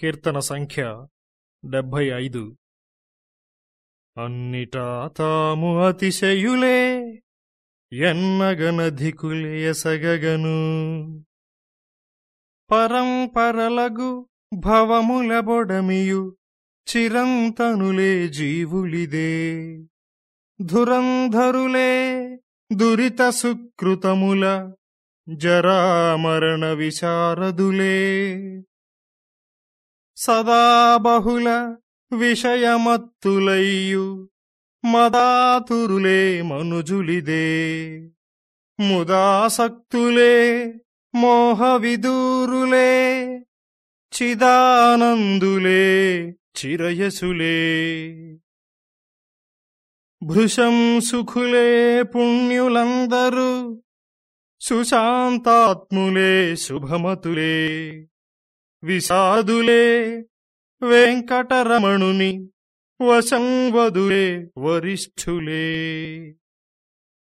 కీర్తన సంఖ్య డెబ్భై ఐదు. అన్నిటా తాము అతిశయులే ఎన్నగనధికులేయసగగను పరంపరలగు భవముల బొడమియు చిరంతనులే జీవులిదే. ధురంధరులే దురిత సుకృతముల జరామరణ విశారదులే. సదా బహుళ విషయమత్తులయ్యు మదాతురులే మనుజులిదే. ముదాసక్తులే మోహవిదూరులే చిదానందులే చిరయసులే. భృశం సుఖులే పుణ్యులందరూ సుశాంతాత్ములే శుభమతులే. విషాదులే వెంకటరమణుని వశంవదులే వరిష్ఠులే.